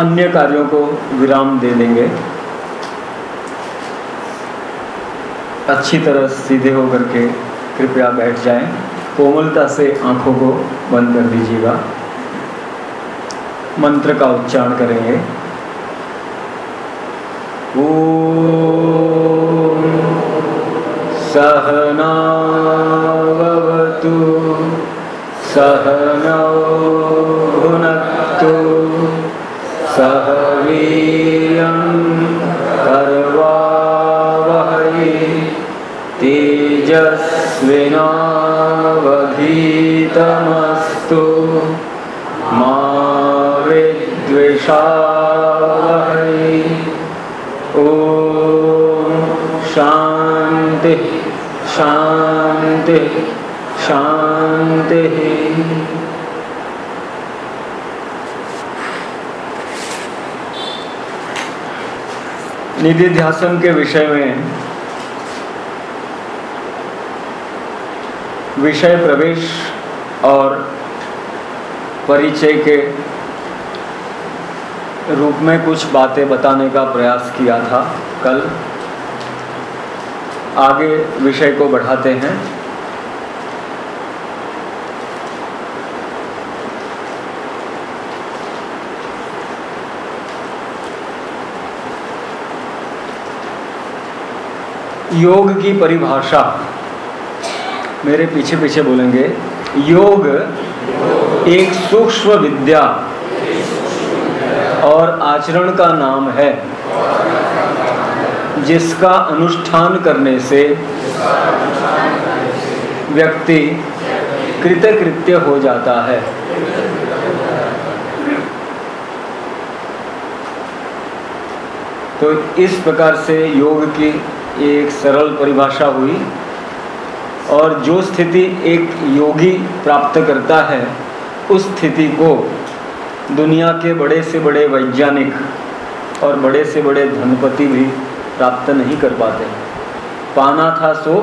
अन्य कार्यों को विराम दे देंगे। अच्छी तरह सीधे होकर के कृपया बैठ जाएँ। कोमलता से आँखों को बंद कर दीजिएगा। मंत्र का उच्चारण करेंगे। शान्ति शान्तिः निधि ध्यासन के विषय में विषय प्रवेश और परिचय के रूप में कुछ बातें बताने का प्रयास किया था कल। आगे विषय को बढ़ाते हैं। योग की परिभाषा। मेरे पीछे पीछे बोलेंगे। योग एक सूक्ष्म विद्या और आचरण का नाम है, जिसका अनुष्ठान करने से व्यक्ति कृतकृत्य हो जाता है। तो इस प्रकार से योग की एक सरल परिभाषा हुई और जो स्थिति एक योगी प्राप्त करता है, उस स्थिति को दुनिया के बड़े से बड़े वैज्ञानिक और बड़े से बड़े धनपति भी प्राप्त नहीं कर पाते। पाना था सो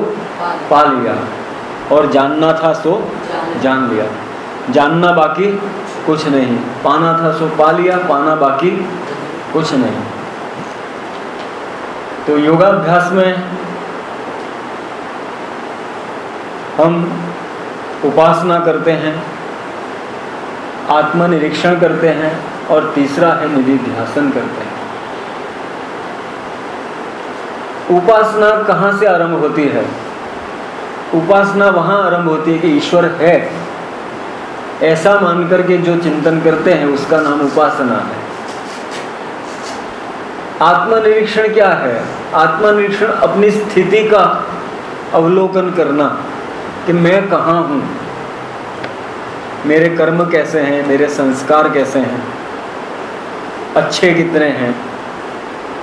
पा लिया और जानना था सो जान लिया। जानना बाकी कुछ नहीं। पाना था सो पा लिया, पाना बाकी कुछ नहीं। तो योगाभ्यास में हम उपासना करते हैं, आत्मनिरीक्षण करते हैं और तीसरा है निधि ध्यासन करते हैं। उपासना कहाँ से आरंभ होती है? उपासना वहाँ आरंभ होती है कि ईश्वर है। ऐसा मान करके जो चिंतन करते हैं, उसका नाम उपासना है। आत्मनिरीक्षण क्या है? आत्मनिरीक्षण अपनी स्थिति का अवलोकन करना कि मैं कहाँ हूँ? मेरे कर्म कैसे हैं? मेरे संस्कार कैसे हैं? अच्छे कितने हैं?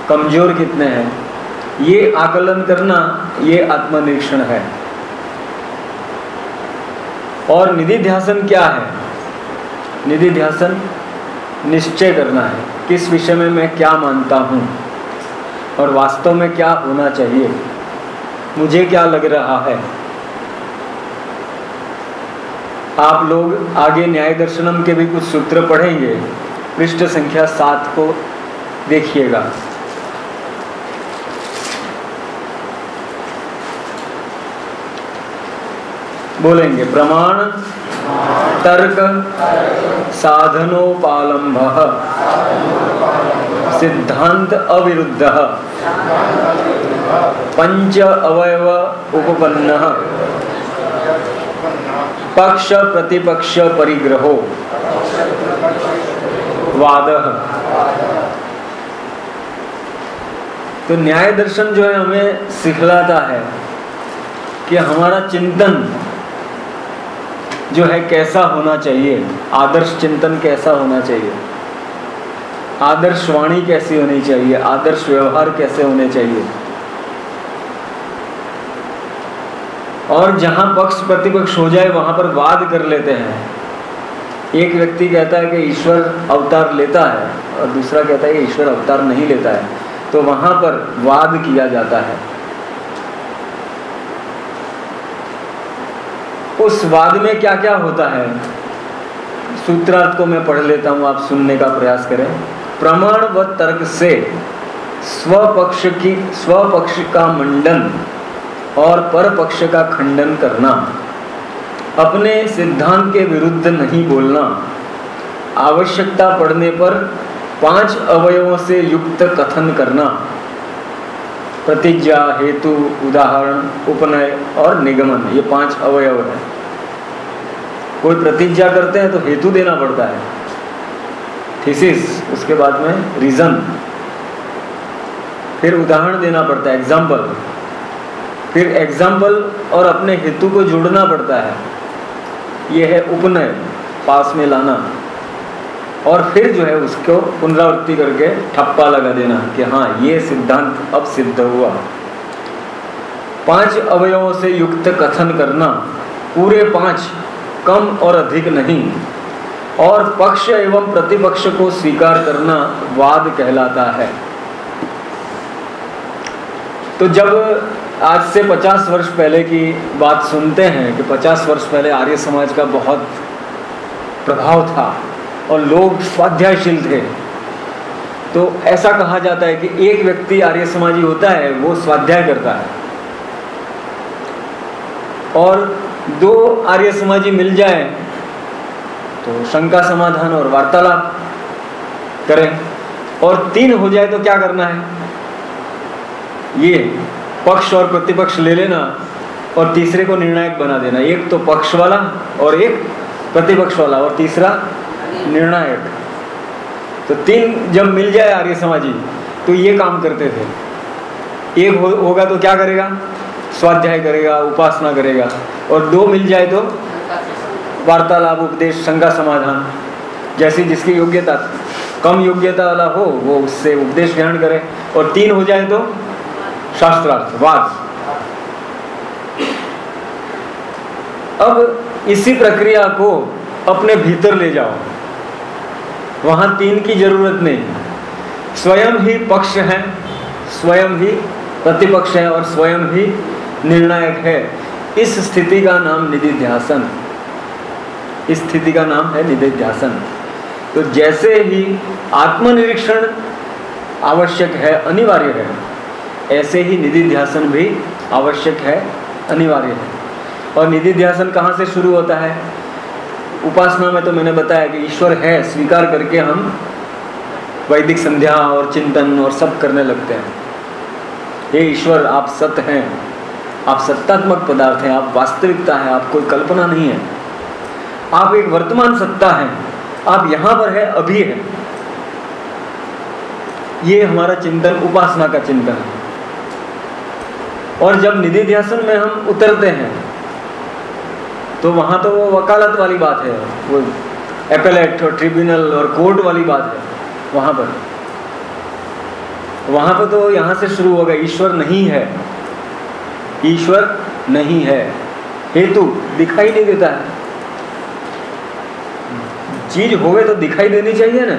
कमज़ोर कितने हैं? ये आकलन करना ये आत्मनिरीक्षण है। और निधि ध्यासन क्या है? निधि ध्यासन निश्चय करना है किस विषय में मैं क्या मानता हूँ और वास्तव में क्या होना चाहिए। मुझे क्या लग रहा है? आप लोग आगे न्याय दर्शनम के भी कुछ सूत्र पढ़ेंगे। पृष्ठ संख्या सात को देखिएगा। बोलेंगे, प्रमाण तर्क साधनोपालंब सिद्धांत अविरुद्ध। पंच अवयव उपपन्न। पक्ष प्रतिपक्ष परिग्रहो। वाद। तो न्याय दर्शन जो है हमें सिखलाता है कि हमारा चिंतन जो है कैसा होना चाहिए? आदर्श चिंतन कैसा होना चाहिए? आदर्श वाणी कैसी होनी चाहिए? आदर्श व्यवहार कैसे होने चाहिए? और जहाँ पक्ष प्रतिपक्ष हो जाए, वहाँ पर वाद कर लेते हैं। एक व्यक्ति कहता है कि ईश्वर अवतार लेता है, और दूसरा कहता है कि ईश्वर अवतार नहीं लेता है। तो वहाँ पर वाद किया जाता है। उस वाद में क्या क्या होता है? सूत्रार्थ को मैं पढ़ लेता हूँ, आप सुनने का प्रयास करें। प्रमाण व तर्क से स्वपक्ष की, स्वपक्ष का मंडन और पर पक्ष का खंडन करना, अपने सिद्धांत के विरुद्ध नहीं बोलना, आवश्यकता पड़ने पर पाँच अवयवों से युक्त कथन करना, प्रतिज्ञा, हेतु, उदाहरण, उपनय और निगमन, ये पाँच अवयव है। कोई प्रतिज्ञा करते हैं तो हेतु देना पड़ता है। थीसिस उसके बाद में रीजन फिर उदाहरण देना पड़ता है एग्ज़ाम्पल फिर एग्ज़ाम्पल और अपने हेतु को जोड़ना पड़ता है। ये है उपनय पास में लाना। और फिर जो है उसको पुनरावृत्ति करके ठप्पा लगा देना कि हाँ ये सिद्धांत अब सिद्ध हुआ। पाँच अवयवों से युक्त कथन करना। पूरे पाँच कम और अधिक नहीं। और पक्ष एवं प्रतिपक्ष को स्वीकार करना वाद कहलाता है। तो जब आज से 50 वर्ष पहले की बात सुनते हैं कि 50 वर्ष पहले आर्य समाज का बहुत प्रभाव था और लोग स्वाध्यायशील थे तो ऐसा कहा जाता है कि एक व्यक्ति आर्य समाजी होता है, वो स्वाध्याय करता है। और दो आर्य समाजी मिल जाए तो शंका समाधान और वार्तालाप करें। और तीन हो जाए तो क्या करना है? ये पक्ष और प्रतिपक्ष ले लेना और तीसरे को निर्णायक बना देना। एक तो पक्ष वाला और एक प्रतिपक्ष वाला और तीसरा निर्णायक। तो तीन जब मिल जाए आर्य समाजी तो ये काम करते थे। एक हो, होगा तो क्या करेगा? स्वाध्याय करेगा, उपासना करेगा। और दो मिल जाए तो वार्तालाप, उपदेश शंका समाधान। जैसी जिसकी योग्यता, कम योग्यता वाला हो, वो उससे उपदेश ग्रहण करे। और तीन हो जाए तो शास्त्रार्थ, वाद। अब इसी प्रक्रिया को अपने भीतर ले जाओ। वहाँ तीन की ज़रूरत नहीं। स्वयं ही पक्ष है, स्वयं ही प्रतिपक्ष है और स्वयं ही निर्णायक है। इस स्थिति का नाम निधि निधिध्यासन। इस स्थिति का नाम है निधिध्यासन। तो जैसे ही आत्मनिरीक्षण आवश्यक है, अनिवार्य है, ऐसे ही निधिध्यासन भी आवश्यक है, अनिवार्य है। और निधिध्यासन कहाँ से शुरू होता है? उपासना में तो मैंने बताया कि ईश्वर है, स्वीकार करके हम वैदिक संध्या और चिंतन और सब करने लगते हैं। हे ईश्वर आप सत्य हैं। आप सत्तात्मक पदार्थ हैं, आप वास्तविकता है, आप कोई कल्पना नहीं है। आप एक वर्तमान सत्ता है, आप यहाँ पर है, अभी है। ये हमारा चिंतन, उपासना का चिंतन है। और जब निधि ध्यासन में हम उतरते हैं तो वहाँ तो वो वकालत वाली बात है, वो एपेलेट और ट्रिब्यूनल और कोर्ट वाली बात है, वहाँ पर। वहाँ पर तो यहाँ से शुरू होगा ईश्वर नहीं है। ईश्वर नहीं है। हेतु दिखाई नहीं देता। है चीज़ होवे तो दिखाई देनी चाहिए ना।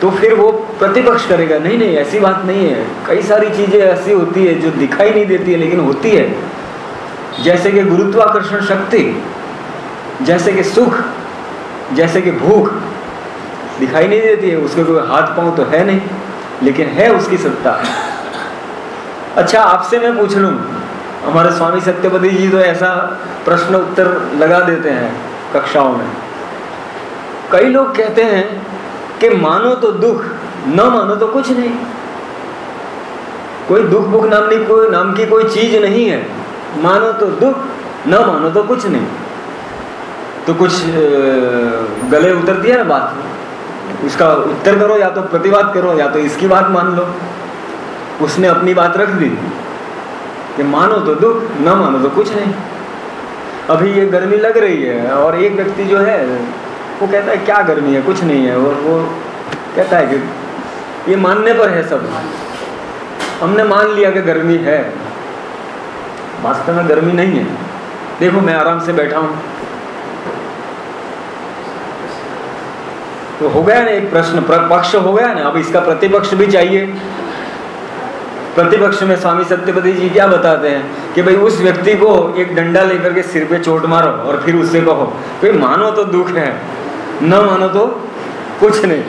तो फिर वो प्रतिपक्ष करेगा, नहीं नहीं, ऐसी बात नहीं है। कई सारी चीज़ें ऐसी होती है जो दिखाई नहीं देती है, लेकिन होती है। जैसे कि गुरुत्वाकर्षण शक्ति, जैसे कि सुख, जैसे कि भूख दिखाई नहीं देती है। उसके कोई हाथ पाँव तो है नहीं, लेकिन है उसकी सत्ता। अच्छा आपसे मैं पूछ लूँ। हमारे स्वामी सत्यपति जी तो ऐसा प्रश्न उत्तर लगा देते हैं कक्षाओं में। कई लोग कहते हैं कि मानो तो दुख, न मानो तो कुछ नहीं। कोई दुख भुख नाम की कोई नाम की कोई चीज़ नहीं है। मानो तो दुख, न मानो तो कुछ नहीं। तो कुछ गले उतर दिया ना बात। उसका उत्तर करो या तो प्रतिवाद करो या तो इसकी बात मान लो। उसने अपनी बात रख दी कि मानो तो दुख, न मानो तो कुछ नहीं। अभी ये गर्मी लग रही है और एक व्यक्ति जो है, वो कहता है, क्या गर्मी है? कुछ नहीं है। और वो कहता है कि, ये मानने पर है सब। हमने मान लिया कि गर्मी है। वास्तव में गर्मी नहीं है। देखो, मैं आराम से बैठा हूँ। तो हो गया ना एक प्रश्न पक्ष हो गया ना? अब इसका प्रतिपक्ष भी चाहिए। प्रतिपक्ष में स्वामी सत्यपति जी क्या बताते हैं कि भाई उस व्यक्ति को एक डंडा लेकर के सिर पे चोट मारो और फिर उससे कहो। भाई मानो तो दुख है, न मानो तो कुछ नहीं।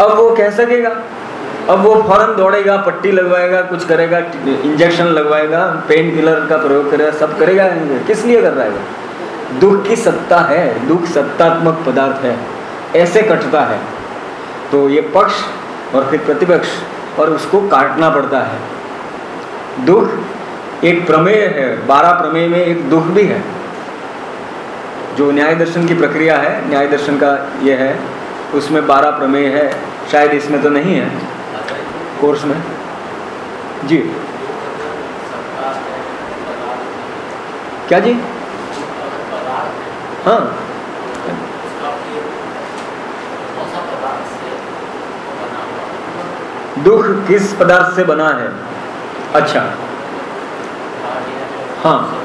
अब वो कह सकेगा। अब वो फ़ौरन दौड़ेगा, पट्टी लगवाएगा, कुछ करेगा, इंजेक्शन लगवाएगा, पेन किलर का प्रयोग करेगा, सब करेगा किस लिए कर रहा है दुख की सत्ता है, दुख सत्तात्मक पदार्थ है, ऐसे कटता है। तो ये पक्ष और फिर प्रतिपक्ष और उसको काटना पड़ता है। दुख एक प्रमेय है, बारह प्रमेय में एक दुख भी है। जो न्याय दर्शन की प्रक्रिया है, न्याय दर्शन का ये है, उसमें बारह प्रमेय है, शायद इसमें तो नहीं है। कोर्स में। जी। क्या जी? हाँ। दुख किस पदार्थ से बना है? अच्छा। हाँ।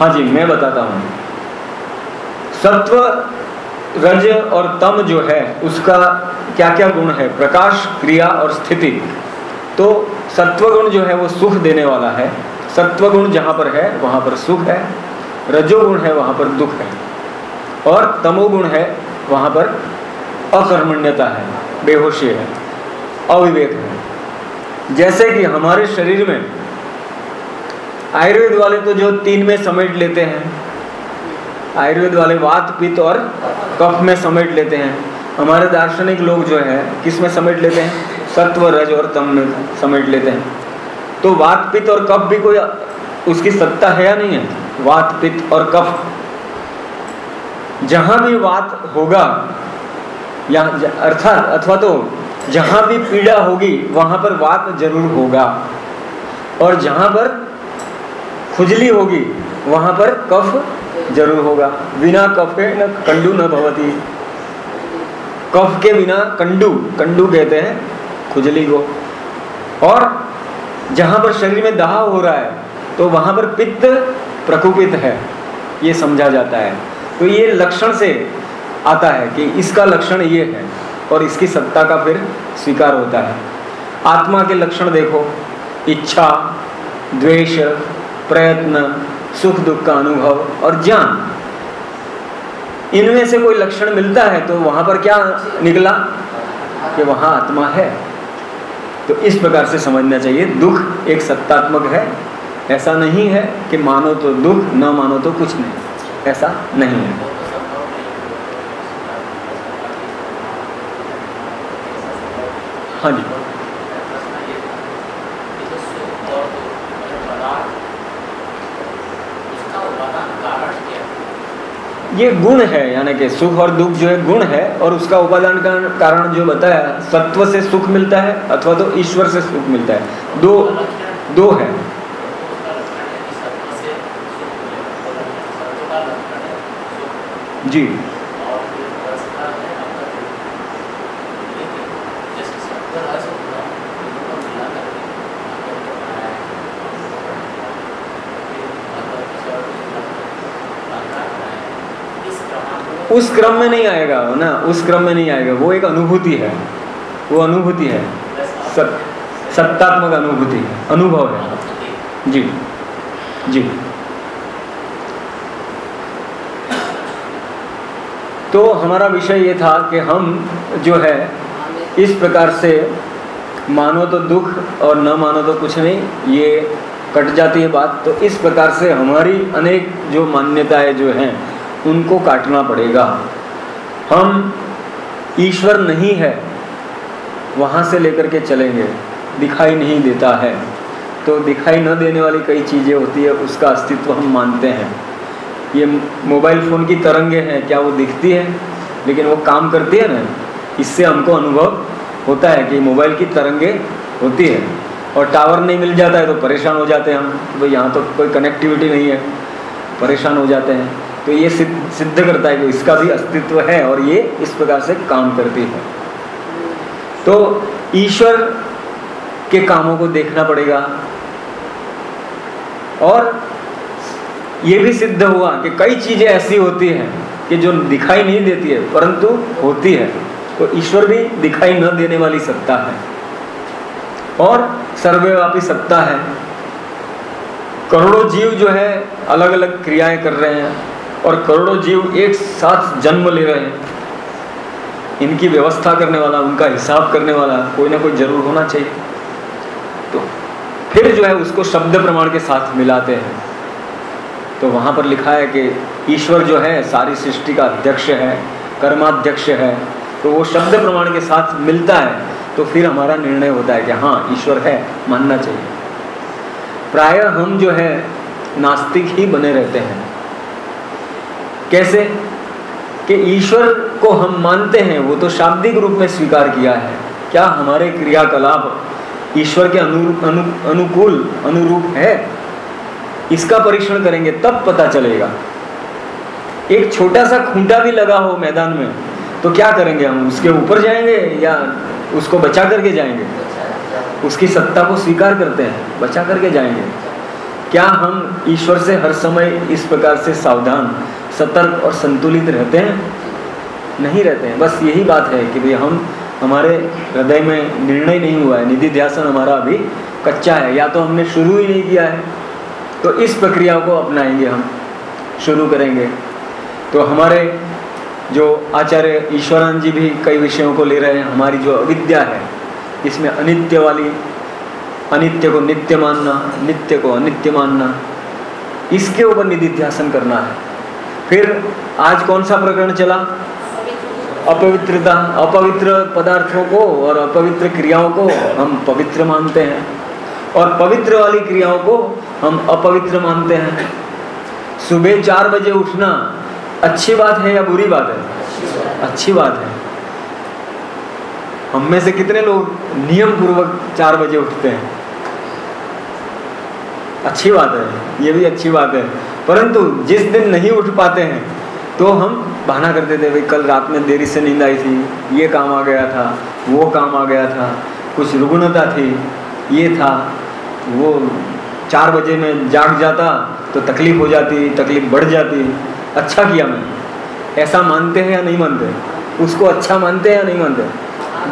हाँ जी, मैं बताता हूँ। सत्व, रज और तम जो है, उसका क्या क्या गुण है? प्रकाश, क्रिया और स्थिति। तो सत्वगुण जो है, वो सुख देने वाला है। सत्वगुण जहाँ पर है, वहाँ पर सुख है। रजोगुण है, वहाँ पर दुख है। और तमोगुण है, वहाँ पर अकर्मण्यता है, बेहोशी है, अविवेक है। जैसे कि हमारे शरीर में आयुर्वेद वाले तो जो तीन में समेट लेते हैं, आयुर्वेद वाले वात, पित्त और कफ में समेट लेते हैं। हमारे दार्शनिक लोग जो है, किसमें समेट लेते हैं? सत्व, रज और तम में समेट लेते हैं। तो वात, पित्त और कफ भी कोई उसकी सत्ता है या नहीं है? वात, पित्त और कफ। जहाँ भी वात होगा अर्थात, अथवा तो जहाँ भी पीड़ा होगी, वहाँ पर वात ज़रूर होगा। और जहाँ पर खुजली होगी, वहाँ पर कफ ज़रूर होगा। बिना कफ के न कंडू न भवती। कफ के बिना कंडू कंडू कहते हैं खुजली को। और जहाँ पर शरीर में दहा हो रहा है तो वहाँ पर पित्त प्रकुपित है, ये समझा जाता है। तो ये लक्षण से आता है कि इसका लक्षण ये है और इसकी सत्ता का फिर स्वीकार होता है। आत्मा के लक्षण देखो, इच्छा, द्वेष, प्रयत्न, सुख, दुख का अनुभव और ज्ञान। इनमें से कोई लक्षण मिलता है तो वहाँ पर क्या निकला? कि वहाँ आत्मा है। तो इस प्रकार से समझना चाहिए, दुख एक सत्तात्मक है। ऐसा नहीं है कि मानो तो दुख, न मानो तो कुछ नहीं। ऐसा नहीं है। हाँ जी। ये गुण है, यानी कि सुख और दुख जो है गुण है, और उसका उपादान का कारण जो बताया, सत्व से सुख मिलता है अथवा तो ईश्वर से सुख मिलता है। दो दो है। जी। उस क्रम में नहीं आएगा ना? उस क्रम में नहीं आएगा। वो एक अनुभूति है। वो अनुभूति है। सत, सत्तात्मक अनुभूति है। अनुभव है। जी। जी। तो हमारा विषय ये था कि हम जो है इस प्रकार से मानो तो दुख और न मानो तो कुछ नहीं ये कट जाती है बात। तो इस प्रकार से हमारी अनेक जो मान्यताएँ जो हैं उनको काटना पड़ेगा। हम ईश्वर नहीं है, वहाँ से लेकर के चलेंगे। दिखाई नहीं देता है। तो दिखाई न देने वाली कई चीज़ें होती है, उसका अस्तित्व हम मानते हैं। ये मोबाइल फ़ोन की तरंगे हैं, क्या वो दिखती है? लेकिन वो काम करती है ना? इससे हमको अनुभव होता है कि मोबाइल की तरंगे होती है। और टावर नहीं मिल जाता है तो परेशान हो जाते हैं हम। भाई, यहाँ तो कोई कनेक्टिविटी नहीं है। परेशान हो जाते हैं। तो ये सिद्ध करता है कि इसका भी अस्तित्व है और ये इस प्रकार से काम करती है। तो ईश्वर के कामों को देखना पड़ेगा। और ये भी सिद्ध हुआ कि कई चीज़ें ऐसी होती हैं कि जो दिखाई नहीं देती है, परंतु होती है। तो ईश्वर भी दिखाई न देने वाली सत्ता है। और सर्वव्यापी सत्ता है। करोड़ों जीव जो है अलग अलग क्रियाएँ कर रहे हैं। और करोड़ों जीव एक साथ जन्म ले रहे हैं। इनकी व्यवस्था करने वाला, उनका हिसाब करने वाला कोई ना कोई ज़रूर होना चाहिए। तो फिर जो है उसको शब्द प्रमाण के साथ मिलाते हैं। तो वहाँ पर लिखा है कि ईश्वर जो है, सारी सृष्टि का अध्यक्ष है, कर्माध्यक्ष है। तो वो शब्द प्रमाण के साथ मिलता है तो फिर हमारा निर्णय होता है कि हाँ ईश्वर है, मानना चाहिए। प्राय हम जो है, नास्तिक ही बने रहते हैं। कैसे? कि ईश्वर को हम मानते हैं वो तो शाब्दिक रूप में स्वीकार किया है। क्या हमारे क्रियाकलाप ईश्वर के अनु, अनु, अनुकूल अनुरूप है? इसका परीक्षण करेंगे तब पता चलेगा। एक छोटा सा खूंटा भी लगा हो मैदान में तो क्या करेंगे हम? उसके ऊपर जाएँगे या उसको बचा करके जाएँगे? उसकी सत्ता को स्वीकार करते हैं बचा करके जाएँगे। क्या हम ईश्वर से हर समय इस प्रकार से सावधान सतर्क और संतुलित रहते हैं, नहीं रहते हैं। बस यही बात है कि भाई हम, हमारे हृदय में निर्णय नहीं हुआ है, निधि ध्यासन हमारा अभी कच्चा है, या तो हमने शुरू ही नहीं किया है तो इस प्रक्रिया को अपनाएँगे हम, शुरू करेंगे। तो हमारे जो आचार्य ईश्वरान जी भी कई विषयों को ले रहे हैं, हमारी जो अविद्या है, इसमें अनित्य वाली, अनित्य को नित्य मानना, नित्य को अनित्य मानना, इसके ऊपर निधिध्यासन करना है। फिर आज कौन सा प्रकरण चला? अपवित्रता, अपवित्र पदार्थों को और अपवित्र क्रियाओं को हम पवित्र मानते हैं। और पवित्र वाली क्रियाओं को हम अपवित्र मानते हैं। सुबह चार बजे उठना अच्छी बात है या बुरी बात है? अच्छी बात है। हम में से कितने लोग नियम पूर्वक चार बजे उठते हैं? अच्छी बात है, ये भी अच्छी बात है। परंतु जिस दिन नहीं उठ पाते हैं तो हम बहाना करते थे भाई, कल रात में देरी से नींद आई थी, ये काम आ गया था, वो काम आ गया था, कुछ रुग्णता थी, ये था, वो चार बजे में जाग जाता तो तकलीफ़ हो जाती, तकलीफ़ बढ़ जाती अच्छा किया मैं ऐसा मानते हैं या नहीं मानते? उसको अच्छा मानते हैं या नहीं मानते?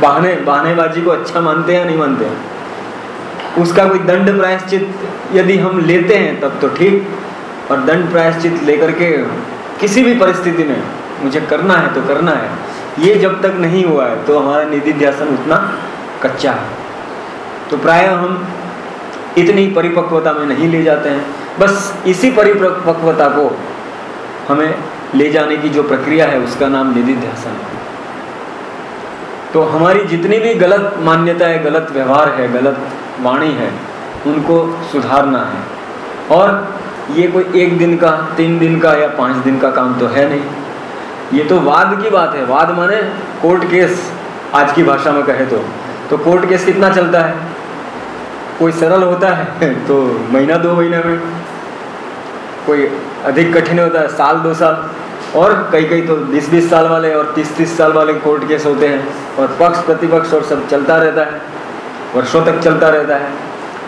बहाने, बहानेबाजी को अच्छा मानते हैं या नहीं मानते? उसका कोई दंड प्रायश्चित यदि हम लेते हैं, तब तो ठीक। और दंड प्रायश्चित लेकर के किसी भी परिस्थिति में मुझे करना है तो करना है। ये जब तक नहीं हुआ है तो हमारा निधि ध्यासन उतना कच्चा है। तो प्राय हम इतनी परिपक्वता में नहीं ले जाते हैं। बस इसी परिपक्वता को हमें ले जाने की जो प्रक्रिया है, उसका नाम निधि ध्यासन है तो हमारी जितनी भी गलत मान्यता है गलत व्यवहार है, गलत वाणी है, उनको सुधारना है। और ये कोई एक दिन का, तीन दिन का या पाँच दिन का काम तो है नहीं। ये तो वाद की बात है। वाद माने कोर्ट केस आज की भाषा में कहे तो। तो कोर्ट केस कितना चलता है? कोई सरल होता है? तो महीना, दो महीने में। कोई अधिक कठिन होता है, साल, दो साल। और कई कई तो बीस बीस साल वाले और तीस तीस साल वाले कोर्ट केस होते हैं। और पक्ष, प्रतिपक्ष और सब चलता रहता है। वर्षों तक चलता रहता है।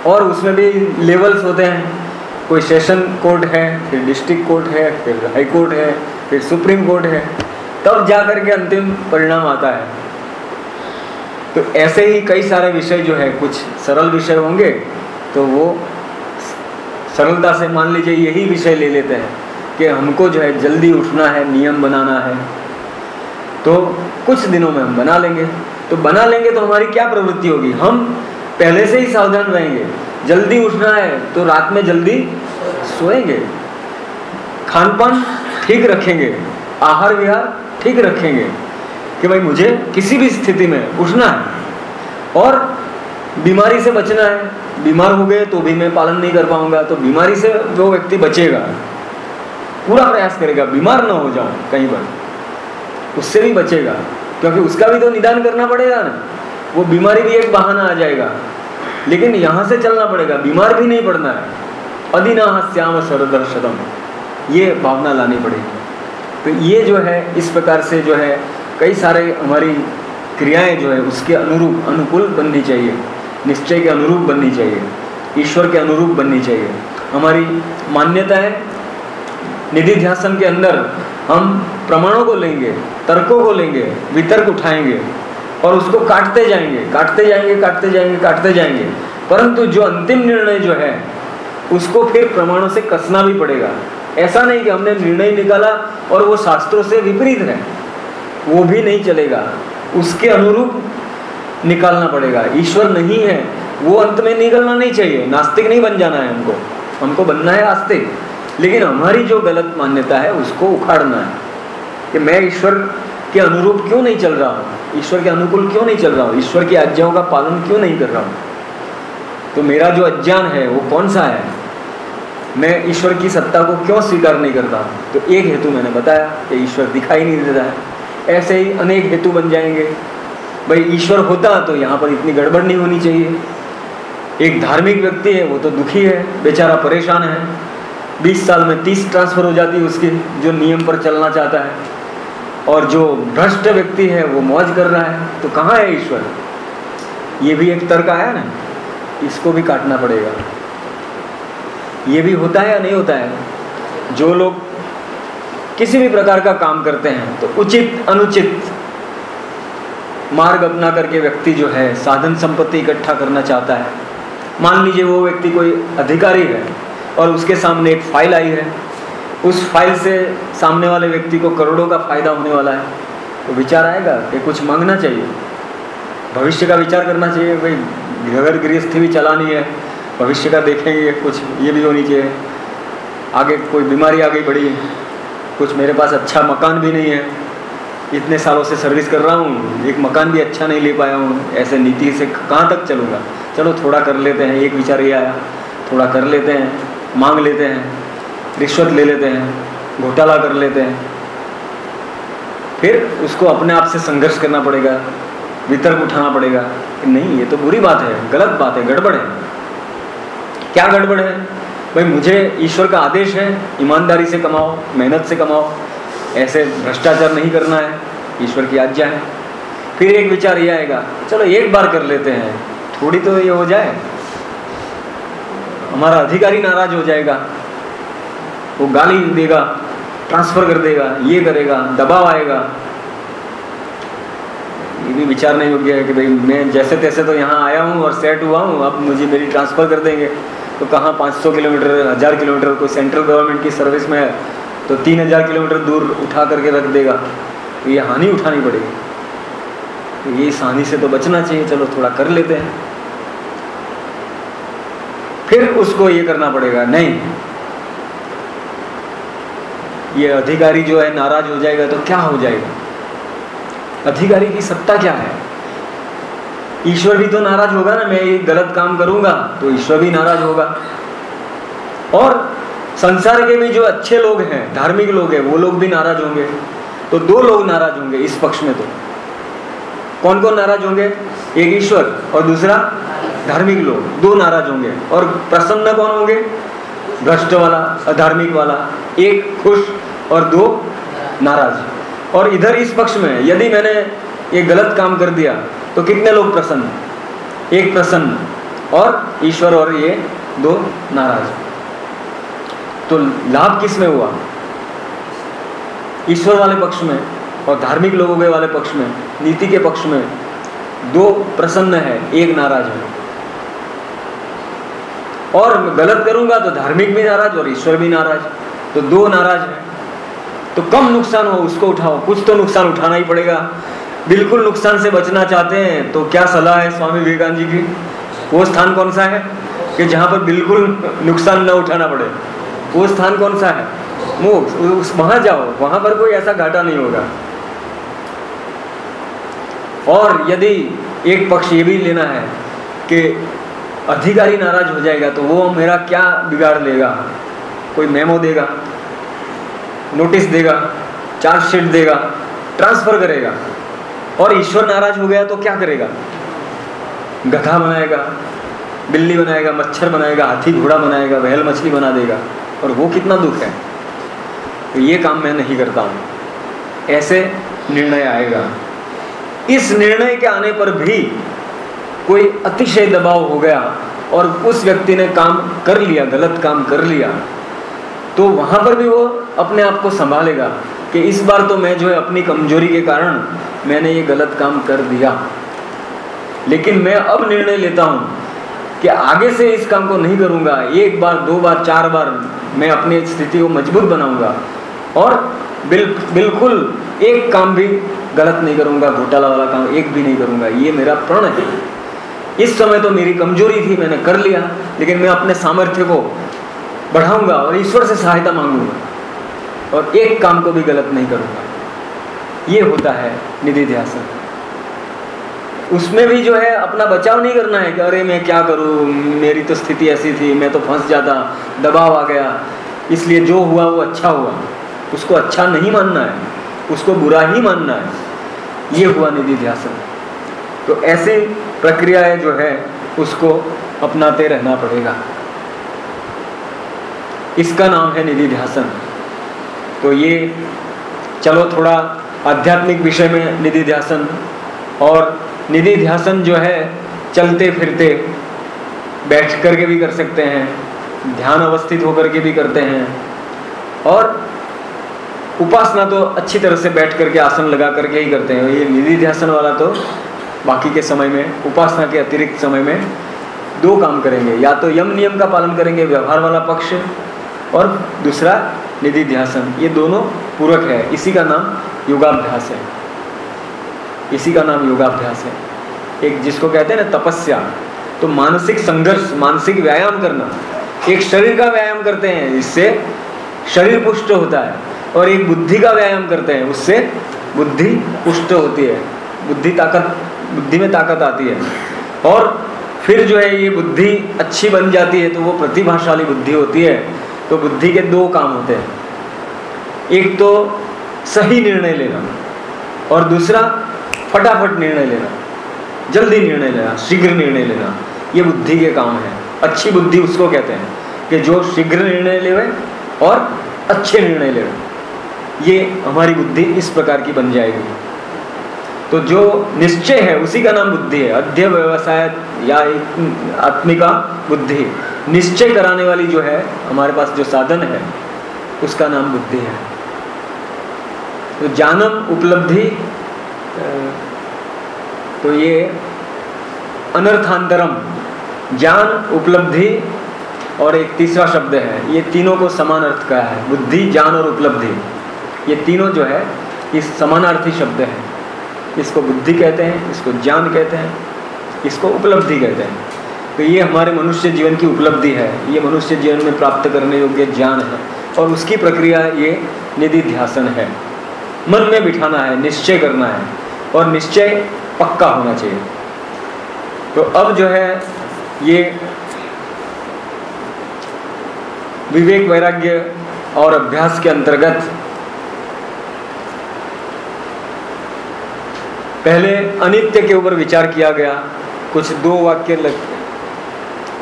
और उसमें भी लेवल्स होते हैं। कोई सेशन कोर्ट है, फिर डिस्ट्रिक्ट कोर्ट है, फिर हाई कोर्ट है, फिर सुप्रीम कोर्ट है, तब जा कर के अंतिम परिणाम आता है। तो ऐसे ही कई सारे विषय जो है, कुछ सरल विषय होंगे तो वो सरलता से मान लीजिए यही विषय ले लेते हैं कि हमको जो है जल्दी उठना है, नियम बनाना है। तो कुछ दिनों में हम बना लेंगे। तो बना लेंगे तो हमारी क्या प्रवृत्ति होगी? हम पहले से ही सावधान रहेंगे। जल्दी उठना है तो रात में जल्दी सोएँगे। खान पान ठीक रखेंगे आहार विहार ठीक रखेंगे कि भाई मुझे किसी भी स्थिति में उठना है और बीमारी से बचना है। बीमार हो गए तो भी मैं पालन नहीं कर पाऊँगा तो बीमारी से जो व्यक्ति बचेगा। पूरा प्रयास करेगा, बीमार ना हो जाऊँ कहीं पर। उससे भी बचेगा, क्योंकि उसका भी तो निदान करना पड़ेगा ना। वो बीमारी भी एक बहाना आ जाएगा। लेकिन यहाँ से चलना पड़ेगा, बीमार भी नहीं पड़ना है। अदिना श्याम सरदर शतम ये भावना लानी पड़ेगी। तो ये जो है, इस प्रकार से जो है, कई सारे हमारी क्रियाएँ जो है, उसके अनुरूप, अनुकूल बननी चाहिए। निश्चय के अनुरूप बननी चाहिए। ईश्वर के अनुरूप बननी चाहिए। हमारी मान्यता है निधि ध्यासन के अंदर हम प्रमाणों को लेंगे, तर्कों को लेंगे, वितर्क उठाएँगे। और उसको काटते जाएँगे काटते जाएँगे काटते जाएँगे काटते जाएँगे। परंतु जो अंतिम निर्णय जो है, उसको फिर प्रमाणों से कसना भी पड़ेगा। ऐसा नहीं कि हमने निर्णय निकाला और वो शास्त्रों से विपरीत है। वो भी नहीं चलेगा। उसके अनुरूप निकालना पड़ेगा। ईश्वर नहीं है। वो अंत में निकलना नहीं चाहिए। नास्तिक नहीं बन जाना है हमको। हमको बनना है आस्तिक। लेकिन हमारी जो गलत मान्यता है, उसको उखाड़ना है। कि मैं ईश्वर के अनुरूप क्यों नहीं चल रहा हूँ? ईश्वर के अनुकूल क्यों नहीं चल रहा हूँ? ईश्वर की आज्ञाओं का पालन क्यों नहीं कर रहा हूँ? तो मेरा जो अज्ञान है, वो कौन सा है? मैं ईश्वर की सत्ता को क्यों स्वीकार नहीं करता? तो एक हेतु मैंने बताया कि ईश्वर दिखाई नहीं देता है। ऐसे ही अनेक हेतु बन जाएँगे। भाई, ईश्वर होता तो यहाँ पर इतनी गड़बड़ नहीं होनी चाहिए। एक धार्मिक व्यक्ति है, वो तो दुखी है, बेचारा परेशान है। बीस साल में तीस ट्रांसफ़र हो जाती है उसकी, जो नियम पर चलना चाहता है। और जो भ्रष्ट व्यक्ति है, वो मौज कर रहा है। तो कहाँ है ईश्वर? ये भी एक तर्क आया ना? इसको भी काटना पड़ेगा। ये भी होता है या नहीं होता है? जो लोग किसी भी प्रकार का काम करते हैं तो उचित, अनुचित मार्ग अपना करके व्यक्ति जो है, साधन संपत्ति इकट्ठा करना चाहता है। मान लीजिए वो व्यक्ति कोई अधिकारी है और उसके सामने एक फ़ाइल आई है। उस फ़ाइल से सामने वाले व्यक्ति को करोड़ों का फ़ायदा होने वाला है। तो विचार आएगा कि कुछ मांगना चाहिए। भविष्य का विचार करना चाहिए, भाई, अगर गृहस्थी भी चलानी है, भविष्य का देखेंगे कुछ ये भी होनी चाहिए। आगे कोई बीमारी आ गई बड़ी कुछ मेरे पास अच्छा मकान भी नहीं है, इतने सालों से सर्विस कर रहा हूँ, एक मकान भी अच्छा नहीं ले पाया हूँ, ऐसे नीति से कहाँ तक चलूँगा? चलो, थोड़ा कर लेते हैं, एक विचार ये आया, थोड़ा कर लेते हैं, मांग लेते हैं। रिश्वत ले लेते हैं, घोटाला कर लेते हैं। फिर उसको अपने आप से संघर्ष करना पड़ेगा, वितर्क उठाना पड़ेगा कि नहीं, ये तो बुरी बात है, गलत बात है, गड़बड़ है। क्या गड़बड़ है? भाई, मुझे ईश्वर का आदेश है, ईमानदारी से कमाओ, मेहनत से कमाओ, ऐसे भ्रष्टाचार नहीं करना है, ईश्वर की आज्ञा है। फिर एक विचार ये आएगा, चलो एक बार कर लेते हैं, थोड़ी तो ये हो जाए। हमारा अधिकारी नाराज़ हो जाएगा। वो गाली देगा ट्रांसफ़र कर देगा, ये करेगा, दबाव आएगा। ये भी विचारने योग्य है कि भाई मैं जैसे तैसे तो यहाँ आया हूँ और सेट हुआ हूँ अब मुझे मेरी ट्रांसफ़र कर देंगे। तो कहाँ 500 किलोमीटर, हज़ार किलोमीटर कोई सेंट्रल गवर्नमेंट की सर्विस में है तो तीन हज़ार किलोमीटर दूर उठा करके रख देगा। तो ये हानि उठानी पड़ेगी। तो ये इस हानि से तो बचना चाहिए, चलो थोड़ा कर लेते हैं। फिर उसको ये करना पड़ेगा, नहीं ये अधिकारी जो है नाराज़ हो जाएगा तो क्या हो जाएगा? अधिकारी की सत्ता क्या है? ईश्वर भी तो नाराज़ होगा ना, मैं ये गलत काम करूँगा तो ईश्वर भी नाराज़ होगा। और संसार के भी जो अच्छे लोग हैं, धार्मिक लोग हैं, वो लोग भी नाराज़ होंगे। तो दो लोग नाराज़ होंगे इस पक्ष में तो। कौन कौन नाराज़ होंगे? एक ईश्वर और दूसरा धार्मिक लोग, दो नाराज़ होंगे। और प्रसन्न कौन होंगे? भ्रष्ट वाला, अधार्मिक वाला, एक खुश और दो नाराज़। और इधर इस पक्ष में यदि मैंने ये गलत काम कर दिया तो कितने लोग प्रसन्न? एक प्रसन्न और ईश्वर और ये दो नाराज़। तो लाभ किसमें हुआ? ईश्वर वाले पक्ष में और धार्मिक लोगों के वाले पक्ष में, नीति के पक्ष में दो प्रसन्न है, एक नाराज़ है। और गलत करूँगा तो धार्मिक भी नाराज़ और ईश्वर भी नाराज़। तो दो नाराज़ है। तो कम नुकसान हो, उसको उठाओ। कुछ तो नुकसान उठाना ही पड़ेगा। बिल्कुल नुकसान से बचना चाहते हैं तो क्या सलाह है स्वामी विवेकानंद जी की? वो स्थान कौन सा है? कि जहाँ पर बिल्कुल नुकसान न उठाना पड़े। वो स्थान कौन सा है? मोक्ष। वहाँ जाओ। वहाँ पर कोई ऐसा घाटा नहीं होगा। और यदि एक पक्ष ये भी लेना है कि अधिकारी नाराज़ हो जाएगा तो वो मेरा क्या बिगाड़ लेगा? कोई मेमो देगा? नोटिस देगा चार्जशीट देगा ट्रांसफ़र करेगा। और ईश्वर नाराज़ हो गया तो क्या करेगा? गधा बनाएगा, बिल्ली बनाएगा, मच्छर बनाएगा, हाथी घोड़ा बनाएगा, वहल मछली बना देगा। और वो कितना दुख है? तो ये काम मैं नहीं करता हूँ। ऐसे निर्णय आएगा। इस निर्णय के आने पर भी कोई अतिशय दबाव हो गया और उस व्यक्ति ने काम कर लिया, गलत काम कर लिया तो वहाँ पर भी वो अपने आप को संभालेगा कि इस बार तो मैं जो है अपनी कमज़ोरी के कारण मैंने ये गलत काम कर दिया। लेकिन मैं अब निर्णय लेता हूँ कि आगे से इस काम को नहीं करूँगा। एक बार दो बार चार बार मैं अपनी स्थिति को मज़बूत बनाऊँगा और बिल, बिल्कुल एक काम भी गलत नहीं करूँगा घोटाला वाला काम एक भी नहीं करूँगा। ये मेरा प्रण है। इस समय तो मेरी कमज़ोरी थी मैंने कर लिया लेकिन मैं अपने सामर्थ्य को बढ़ाऊँगा और ईश्वर से सहायता मांगूँगा। और एक काम को भी गलत नहीं करूँगा। ये होता है निधि ध्यासन उसमें भी जो है अपना बचाव नहीं करना है कि अरे मैं क्या करूँ, मेरी तो स्थिति ऐसी थी, मैं तो फंस जाता, दबाव आ गया। इसलिए जो हुआ वो अच्छा हुआ। उसको अच्छा नहीं मानना है, उसको बुरा ही मानना है। ये हुआ निधि ध्यासन तो ऐसी प्रक्रियाएँ जो है, उसको अपनाते रहना पड़ेगा। इसका नाम है निधि ध्यासन तो ये, चलो थोड़ा आध्यात्मिक विषय में निधि ध्यासन और निधि ध्यासन जो है, चलते फिरते बैठ करके भी कर सकते हैं, ध्यान अवस्थित होकर के भी करते हैं और उपासना तो अच्छी तरह से बैठ करके आसन लगा करके ही करते हैं। ये निधि ध्यासन वाला तो बाकी के समय में, उपासना के अतिरिक्त समय में दो काम करेंगे। या तो यम नियम का पालन करेंगे, व्यवहार वाला पक्ष और दूसरा निधि ध्यासन। ये दोनों पूरक है। इसी का नाम योगाभ्यास है। इसी का नाम योगाभ्यास है। एक जिसको कहते हैं ना तपस्या। तो मानसिक संघर्ष, मानसिक व्यायाम करना। एक शरीर का व्यायाम करते हैं, इससे शरीर पुष्ट होता है। और एक बुद्धि का व्यायाम करते हैं, उससे बुद्धि पुष्ट होती है। बुद्धि ताकत, बुद्धि में ताकत आती है। और फिर जो है ये बुद्धि अच्छी बन जाती है तो वो प्रतिभाशाली बुद्धि होती है। तो बुद्धि के दो काम होते हैं। एक तो सही निर्णय लेना और दूसरा फटाफट निर्णय लेना, जल्दी निर्णय लेना, शीघ्र निर्णय लेना, ये बुद्धि के काम है। अच्छी बुद्धि उसको कहते हैं कि जो शीघ्र निर्णय ले और अच्छे निर्णय ले ये हमारी बुद्धि इस प्रकार की बन जाएगी। तो जो निश्चय है, उसी का नाम बुद्धि है। अध्य व्यवसाय या आत्मिका बुद्धि। निश्चय कराने वाली जो है, हमारे पास जो साधन है, उसका नाम बुद्धि है। तो जानम उपलब्धि तो ये अनर्थांतरम। ज्ञान, उपलब्धि और एक तीसरा शब्द है। ये तीनों को समान अर्थ का है। बुद्धि, ज्ञान और उपलब्धि। ये तीनों जो है ये समानार्थी शब्द हैं। इसको बुद्धि कहते हैं, इसको ज्ञान कहते हैं, इसको उपलब्धि कहते हैं। तो ये हमारे मनुष्य जीवन की उपलब्धि है, ये मनुष्य जीवन में प्राप्त करने योग्य ज्ञान है और उसकी प्रक्रिया ये निधि ध्यासन है। मन में बिठाना है, निश्चय करना है और निश्चय पक्का होना चाहिए। तो अब जो है ये विवेक वैराग्य और अभ्यास के अंतर्गत पहले अनित्य के ऊपर विचार किया गया, कुछ दो वाक्य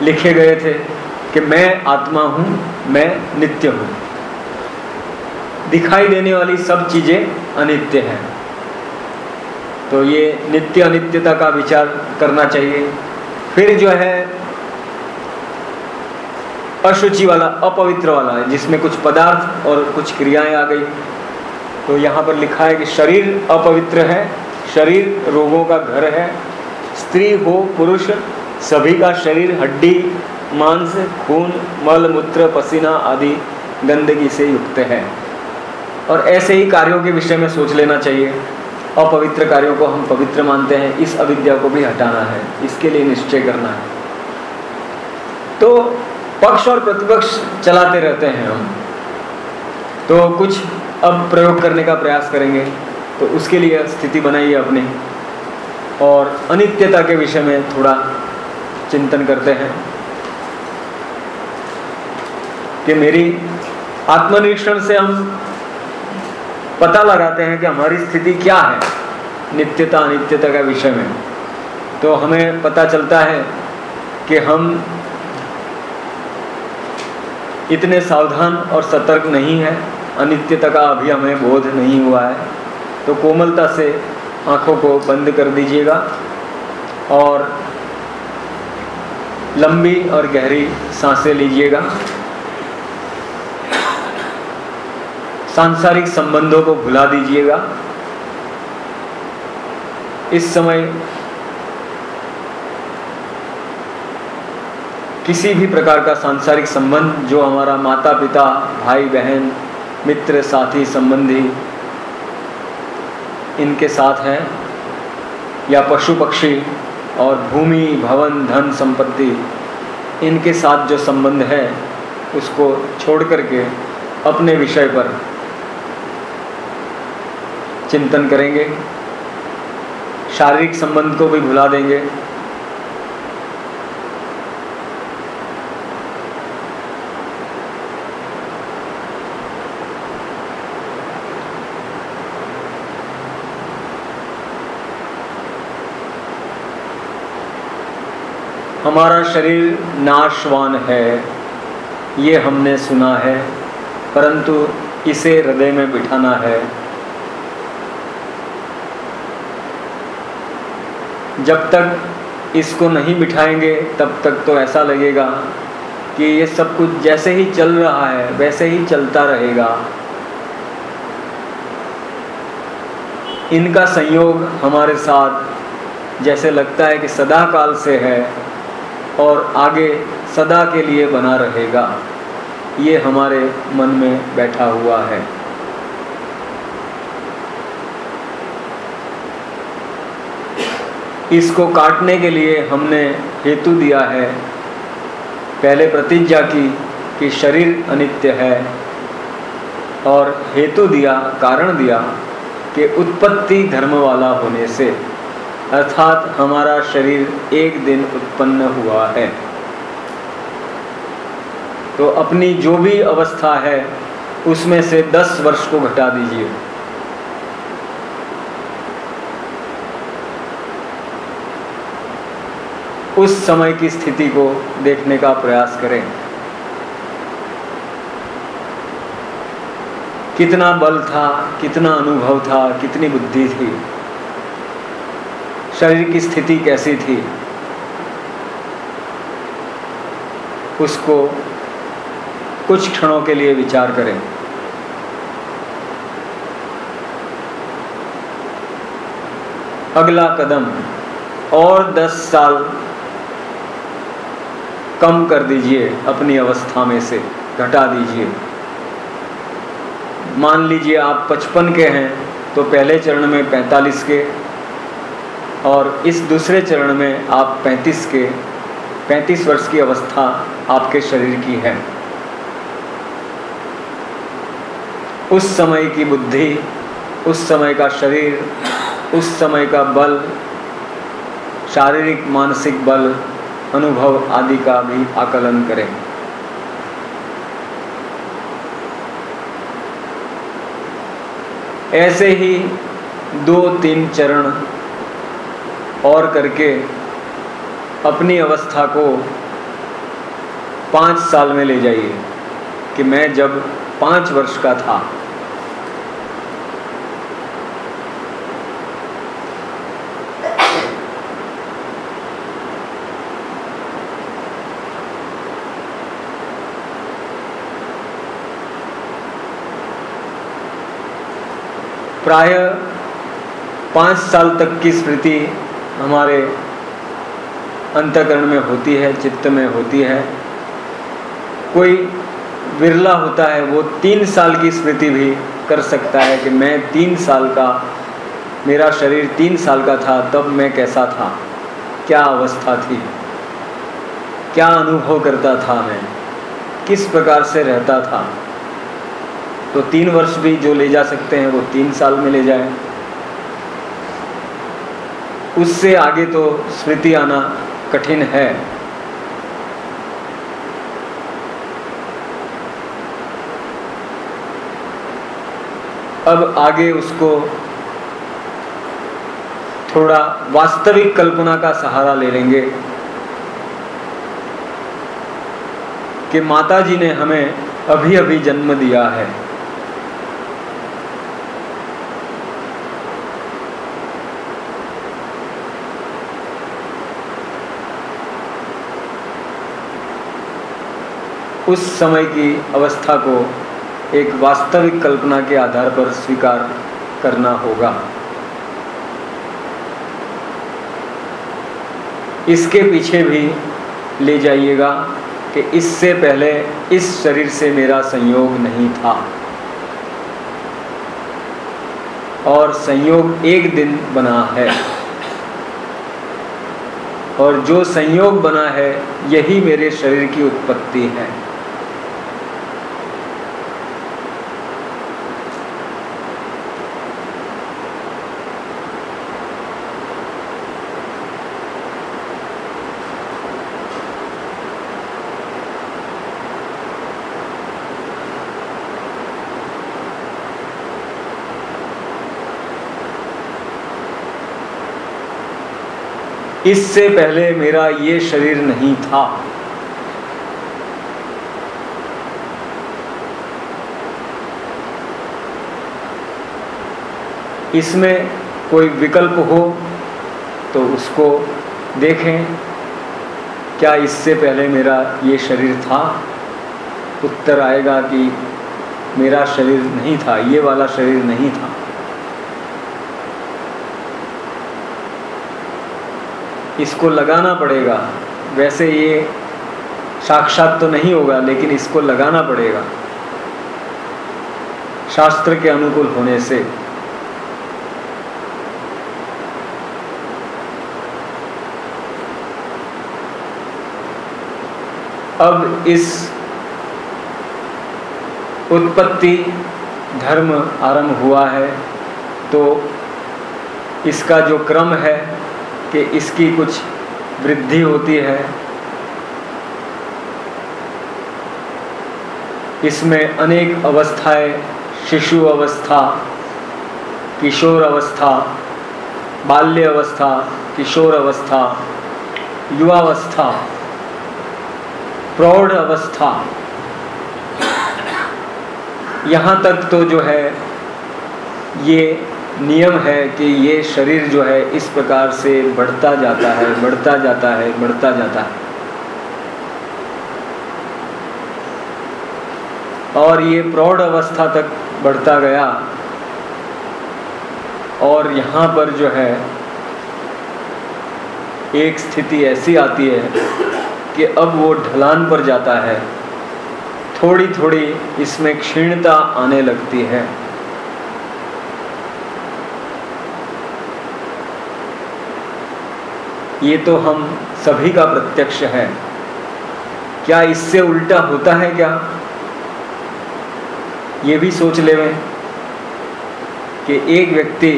लिखे गए थे कि मैं आत्मा हूँ, मैं नित्य हूँ। दिखाई देने वाली सब चीज़ें अनित्य हैं। तो ये नित्य अनित्यता का विचार करना चाहिए। फिर जो है, अशुचि वाला, अपवित्र वाला है जिसमें कुछ पदार्थ और कुछ क्रियाएँ आ गई। तो यहाँ पर लिखा है कि शरीर अपवित्र है, शरीर रोगों का घर है, स्त्री हो पुरुष सभी का शरीर हड्डी, मांस, खून, मल, मूत्र, पसीना आदि गंदगी से युक्त है। और ऐसे ही कार्यों के विषय में सोच लेना चाहिए। अपवित्र कार्यों को हम पवित्र मानते हैं, इस अविद्या को भी हटाना है, इसके लिए निश्चय करना है। तो पक्ष और प्रतिपक्ष चलाते रहते हैं हम। तो कुछ अब प्रयोग करने का प्रयास करेंगे तो उसके लिए स्थिति बनाइए अपने। और अनित्यता के विषय में थोड़ा चिंतन करते हैं कि मेरी आत्मनिरीक्षण से हम पता लगाते हैं कि हमारी स्थिति क्या है नित्यता अनित्यता का विषय में। तो हमें पता चलता है कि हम इतने सावधान और सतर्क नहीं है, अनित्यता का अभी हमें बोध नहीं हुआ है। तो कोमलता से आँखों को बंद कर दीजिएगा और लंबी और गहरी साँसें लीजिएगा। सांसारिक संबंधों को भुला दीजिएगा। इस समय किसी भी प्रकार का सांसारिक संबंध जो हमारा माता पिता भाई बहन मित्र, साथी, संबंधी इनके साथ है, या पशु पक्षी और भूमि, भवन, धन, संपत्ति, इनके साथ जो संबंध है, उसको छोड़ करके अपने विषय पर चिंतन करेंगे। शारीरिक संबंध को भी भुला देंगे। हमारा शरीर नाशवान है, ये हमने सुना है, परंतु इसे हृदय में बिठाना है। जब तक इसको नहीं बिठाएँगे, तब तक तो ऐसा लगेगा कि ये सब कुछ जैसे ही चल रहा है, वैसे ही चलता रहेगा। इनका संयोग हमारे साथ, जैसे लगता है कि सदा काल से है और आगे सदा के लिए बना रहेगा। ये हमारे मन में बैठा हुआ है। इसको काटने के लिए हमने हेतु दिया है, पहले प्रतिज्ञा की कि शरीर अनित्य है, और हेतु दिया, कारण दिया कि उत्पत्ति धर्म वाला होने से। अर्थात हमारा शरीर एक दिन उत्पन्न हुआ है। तो अपनी जो भी अवस्था है, उसमें से दस वर्ष को घटा दीजिए। उस समय की स्थिति को देखने का प्रयास करें। कितना बल था, कितना अनुभव था, कितनी बुद्धि थी। शरीर की स्थिति कैसी थी? उसको कुछ क्षणों के लिए विचार करें। अगला कदम, और दस साल कम कर दीजिए अपनी अवस्था में से, घटा दीजिए। मान लीजिए आप पचपन के हैं तो पहले चरण में पैंतालीस के और इस दूसरे चरण में आप 35 के 35 वर्ष की अवस्था आपके शरीर की है। उस समय की बुद्धि, उस समय का शरीर, उस समय का बल, शारीरिक, मानसिक बल, अनुभव आदि का भी आकलन करें। ऐसे ही दो तीन चरण और करके अपनी अवस्था को पाँच साल में ले जाइए कि मैं जब पाँच वर्ष का था, प्राय पाँच साल तक की स्मृति हमारे अंतकरण में होती है, चित्त में होती है। कोई विरला होता है, वो तीन साल की स्मृति भी कर सकता है कि मैं तीन साल का, मेरा शरीर तीन साल का था, तब मैं कैसा था? क्या अवस्था थी? क्या अनुभव करता था मैं? किस प्रकार से रहता था? तो तीन वर्ष भी जो ले जा सकते हैं, वो तीन साल में ले जाए। उससे आगे तो स्मृति आना कठिन है। अब आगे उसको थोड़ा वास्तविक कल्पना का सहारा ले लेंगे कि माता जी ने हमें अभी अभी जन्म दिया है। उस समय की अवस्था को एक वास्तविक कल्पना के आधार पर स्वीकार करना होगा। इसके पीछे भी ले जाइएगा कि इससे पहले इस शरीर से मेरा संयोग नहीं था। और संयोग एक दिन बना है। और जो संयोग बना है, यही मेरे शरीर की उत्पत्ति है। इससे पहले मेरा ये शरीर नहीं था। इसमें कोई विकल्प हो तो उसको देखें, क्या इससे पहले मेरा ये शरीर था? उत्तर आएगा कि मेरा शरीर नहीं था, ये वाला शरीर नहीं था। इसको लगाना पड़ेगा। वैसे ये साक्षात तो नहीं होगा, लेकिन इसको लगाना पड़ेगा। शास्त्र के अनुकूल होने से। अब इस उत्पत्ति धर्म आरंभ हुआ है तो इसका जो क्रम है कि इसकी कुछ वृद्धि होती है। इसमें अनेक अवस्थाएँ, शिशु अवस्था, किशोर अवस्था, बाल्य अवस्था, किशोर अवस्था, युवावस्था, प्रौढ़ अवस्था। यहाँ तक तो जो है, ये नियम है कि ये शरीर जो है इस प्रकार से बढ़ता जाता है, बढ़ता जाता है, बढ़ता जाता है। और ये प्रौढ़ अवस्था तक बढ़ता गया। और यहाँ पर जो है, एक स्थिति ऐसी आती है कि अब वो ढलान पर जाता है। थोड़ी थोड़ी इसमें क्षीणता आने लगती है। ये तो हम सभी का प्रत्यक्ष है। क्या इससे उल्टा होता है क्या? ये भी सोच ले कि एक व्यक्ति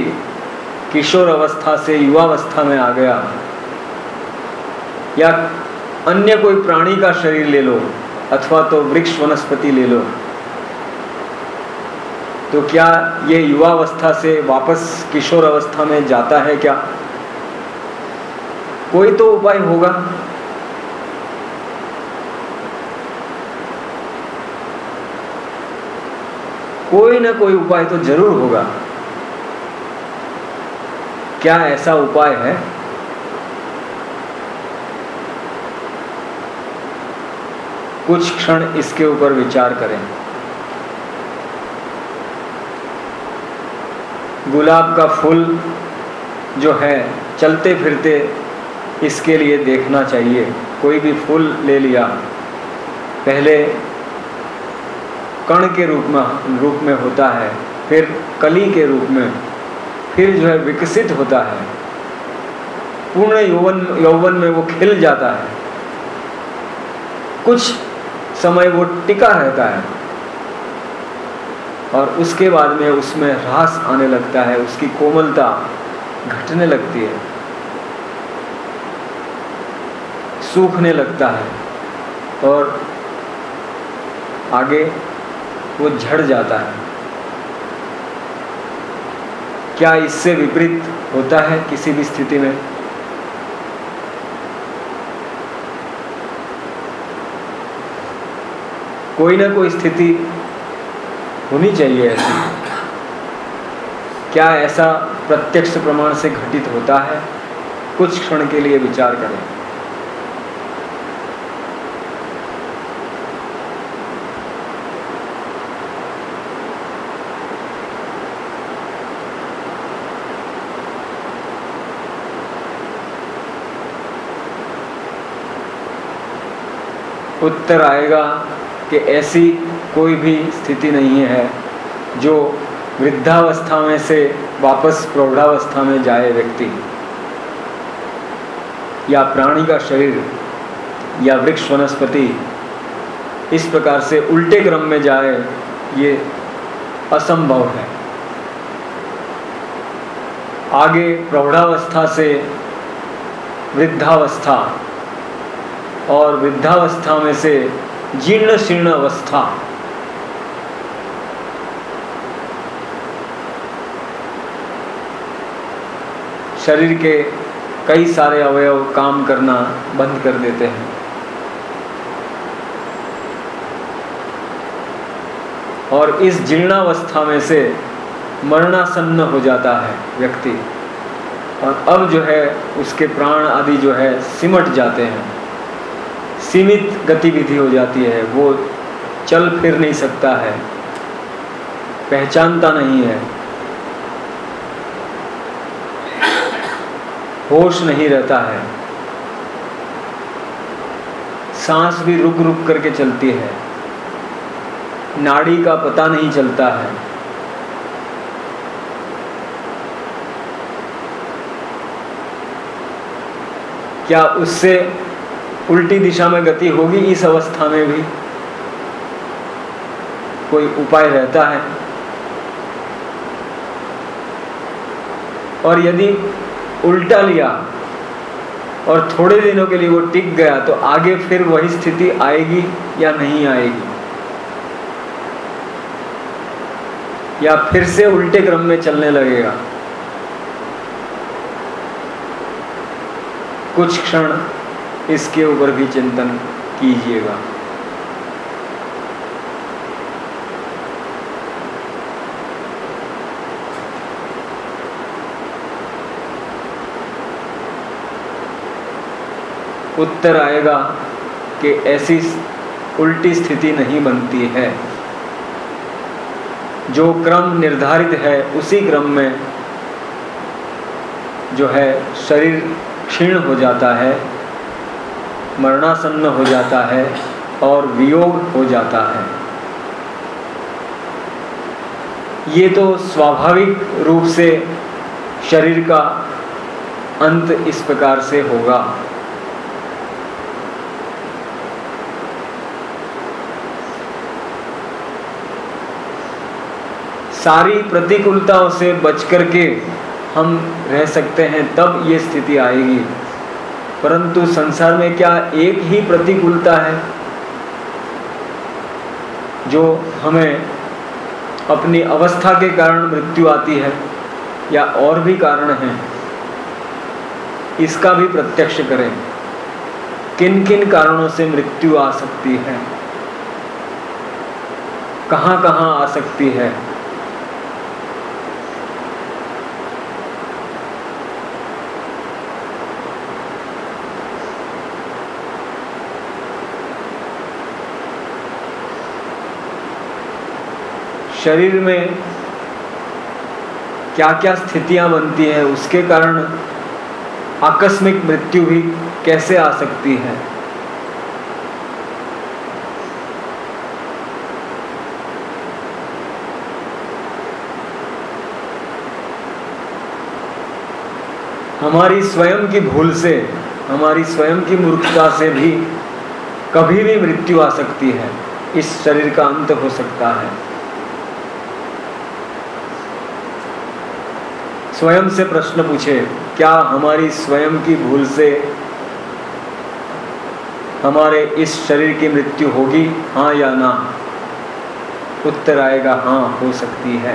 किशोर अवस्था से युवावस्था में आ गया। या अन्य कोई प्राणी का शरीर ले लो, अथवा तो वृक्ष वनस्पति ले लो। तो क्या ये युवावस्था से वापस किशोर अवस्था में जाता है क्या? कोई तो उपाय होगा। कोई ना कोई उपाय तो ज़रूर होगा। क्या ऐसा उपाय है? कुछ क्षण इसके ऊपर विचार करें। गुलाब का फूल जो है चलते फिरते इसके लिए देखना चाहिए। कोई भी फूल ले लिया, पहले कण के रूप में रूप में होता है, फिर कली के रूप में, फिर जो है विकसित होता है। पूर्ण यौवन यौवन में वो खिल जाता है। कुछ समय वो टिका रहता है। और उसके बाद में उसमें ह्रास आने लगता है, उसकी कोमलता घटने लगती है। सूखने लगता है और आगे वो झड़ जाता है। क्या इससे विपरीत होता है किसी भी स्थिति में? कोई ना कोई स्थिति होनी चाहिए ऐसी। क्या ऐसा प्रत्यक्ष प्रमाण से घटित होता है? कुछ क्षण के लिए विचार करें। उत्तर आएगा कि ऐसी कोई भी स्थिति नहीं है जो वृद्धावस्था में से वापस प्रौढ़ावस्था में जाए व्यक्ति। या प्राणी का शरीर, या वृक्ष वनस्पति इस प्रकार से उल्टे क्रम में जाए, ये असंभव है। आगे प्रौढ़ावस्था से वृद्धावस्था और वृद्धावस्था में से जीर्ण शीर्ण अवस्था। शरीर के कई सारे अवयव काम करना बंद कर देते हैं। और इस जीर्णावस्था में से मरणासन्न हो जाता है व्यक्ति। और अब जो है, उसके प्राण आदि जो है, सिमट जाते हैं। सीमित गतिविधि हो जाती है, वो चल फिर नहीं सकता है, पहचानता नहीं है, होश नहीं रहता है, सांस भी रुक रुक करके चलती है, नाड़ी का पता नहीं चलता है। क्या उससे उल्टी दिशा में गति होगी, इस अवस्था में भी कोई उपाय रहता है। और यदि उल्टा लिया और थोड़े दिनों के लिए वो टिक गया तो आगे फिर वही स्थिति आएगी या नहीं आएगी? या फिर से उल्टे क्रम में चलने लगेगा? कुछ क्षण इसके ऊपर भी चिंतन कीजिएगा। उत्तर आएगा कि ऐसी उल्टी स्थिति नहीं बनती है। जो क्रम निर्धारित है, उसी क्रम में जो है शरीर क्षीण हो जाता है। मरणासन्न हो जाता है और वियोग हो जाता है। ये तो स्वाभाविक रूप से शरीर का अंत इस प्रकार से होगा। सारी प्रतिकूलताओं से बच करके हम रह सकते हैं, तब ये स्थिति आएगी। परंतु संसार में क्या एक ही प्रतिकूलता है जो हमें अपनी अवस्था के कारण मृत्यु आती है या और भी कारण हैं? इसका भी प्रत्यक्ष करें। किन किन कारणों से मृत्यु आ सकती है? कहाँ कहाँ आ सकती है? शरीर में क्या क्या स्थितियाँ बनती हैं, उसके कारण आकस्मिक मृत्यु भी कैसे आ सकती है? हमारी स्वयं की भूल से, हमारी स्वयं की मूर्खता से भी कभी भी मृत्यु आ सकती है। इस शरीर का अंत हो सकता है। स्वयं से प्रश्न पूछे, क्या हमारी स्वयं की भूल से हमारे इस शरीर की मृत्यु होगी हाँ या ना? उत्तर आएगा हाँ हो सकती है।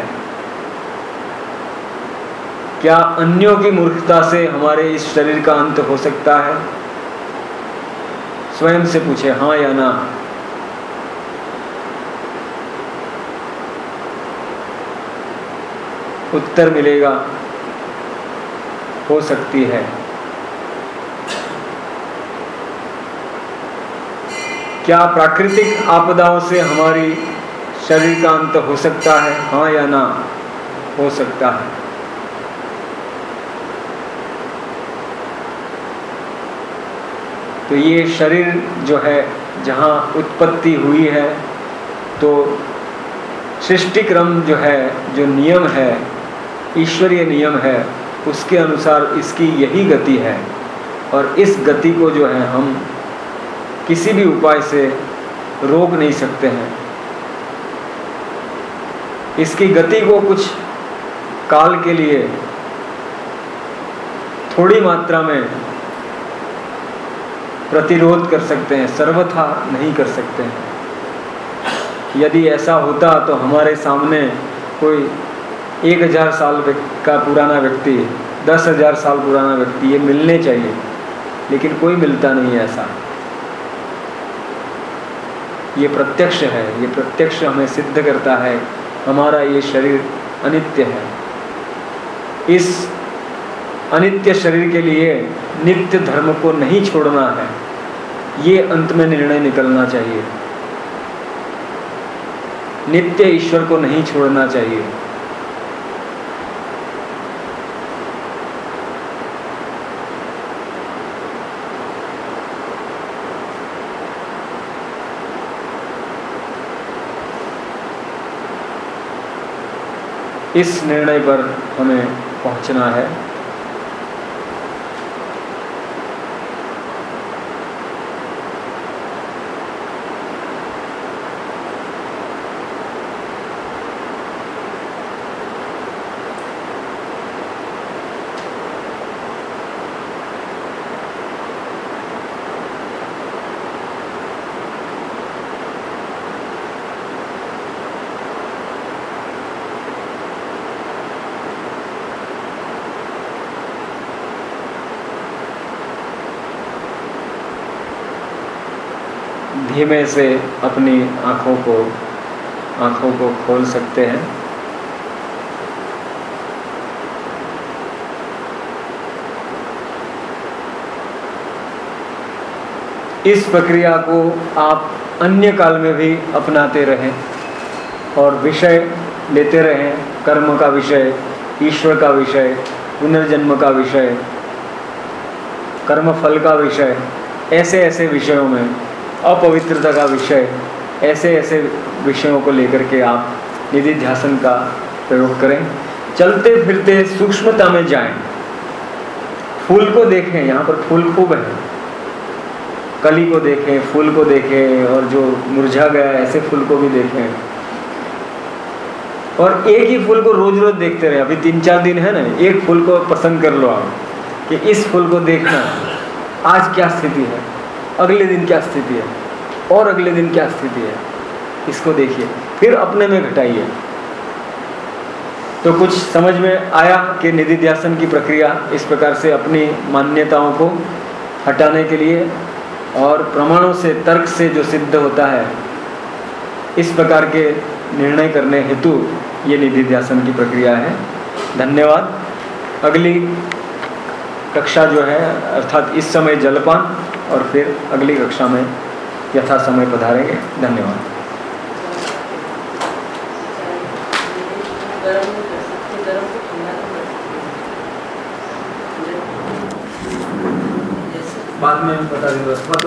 क्या अन्यों की मूर्खता से हमारे इस शरीर का अंत हो सकता है? स्वयं से पूछे हाँ या ना? उत्तर मिलेगा हो सकती है। क्या प्राकृतिक आपदाओं से हमारी शरीर का अंत हो सकता है? हाँ या ना? हो सकता है। तो ये शरीर जो है, जहाँ उत्पत्ति हुई है तो सृष्टिक्रम जो है, जो नियम है, ईश्वरीय नियम है उसके अनुसार इसकी यही गति है। और इस गति को जो है हम किसी भी उपाय से रोक नहीं सकते हैं। इसकी गति को कुछ काल के लिए थोड़ी मात्रा में प्रतिरोध कर सकते हैं, सर्वथा नहीं कर सकते हैं। यदि ऐसा होता तो हमारे सामने कोई एक हज़ार साल का पुराना व्यक्ति दस हज़ार साल पुराना व्यक्ति, ये मिलने चाहिए। लेकिन कोई मिलता नहीं है ऐसा। ये प्रत्यक्ष है। ये प्रत्यक्ष हमें सिद्ध करता है। हमारा ये शरीर अनित्य है। इस अनित्य शरीर के लिए नित्य धर्म को नहीं छोड़ना है। ये अंत में निर्णय निकलना चाहिए। नित्य ईश्वर को नहीं छोड़ना चाहिए। इस निर्णय पर हमें पहुँचना है। धीमे से अपनी आँखों को आँखों को खोल सकते हैं। इस प्रक्रिया को आप अन्य काल में भी अपनाते रहें और विषय लेते रहें। कर्म का विषय, ईश्वर का विषय, पुनर्जन्म का विषय कर्म फल का विषय ऐसे ऐसे विषयों में अपवित्रता का विषय। ऐसे ऐसे विषयों को लेकर के आप निधि ध्यासन का प्रयोग करें। चलते फिरते सूक्ष्मता में जाएँ। फूल को देखें, यहाँ पर फूल खूब है। कली को देखें, फूल को देखें और जो मुरझा गया ऐसे फूल को भी देखें। और एक ही फूल को रोज रोज देखते रहे। अभी तीन चार दिन है ना, एक फूल को पसंद कर लो आप कि इस फूल को देखना। आज क्या स्थिति है? अगले दिन क्या स्थिति है? और अगले दिन क्या स्थिति है? इसको देखिए, फिर अपने में घटाइए। तो कुछ समझ में आया कि निधि ध्यासन की प्रक्रिया इस प्रकार से अपनी मान्यताओं को हटाने के लिए और प्रमाणों से, तर्क से जो सिद्ध होता है, इस प्रकार के निर्णय करने हेतु ये निधि ध्यासन की प्रक्रिया है। धन्यवाद। अगली कक्षा जो है, अर्थात इस समय जलपान और फिर अगली कक्षा में यथा समय पधारेंगे। धन्यवाद। बाद में बता दूँगा।